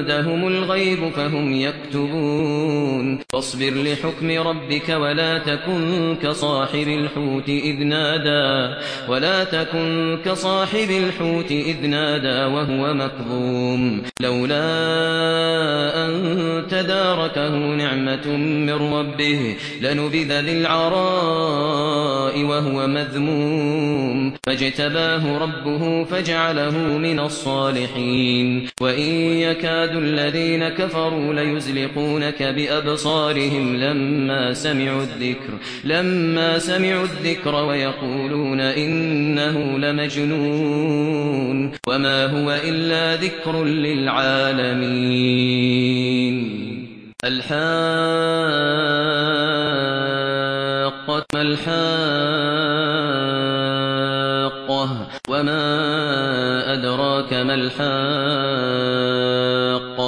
عندهم الغيب فهم يكتبون. فاصبر لحكم ربك ولا تكن كصاحب الحوت إذ نادى ولا تكن كصاحب الحوت إذ نادى وهو مكظوم. لولا أن تداركه نعمة من ربه لنبذ وهو مذموم. فاجتباه ربه فجعله من الصالحين. وإن يكاد الذين كفروا ليزلقونك بأبصارهم لما سمعوا الذكر لما سمعوا الذكر ويقولون إنه لمجنون. وما هو إلا ذكر للعالمين. الحاقة الحاقة؟ وما أدراك ما الحاقة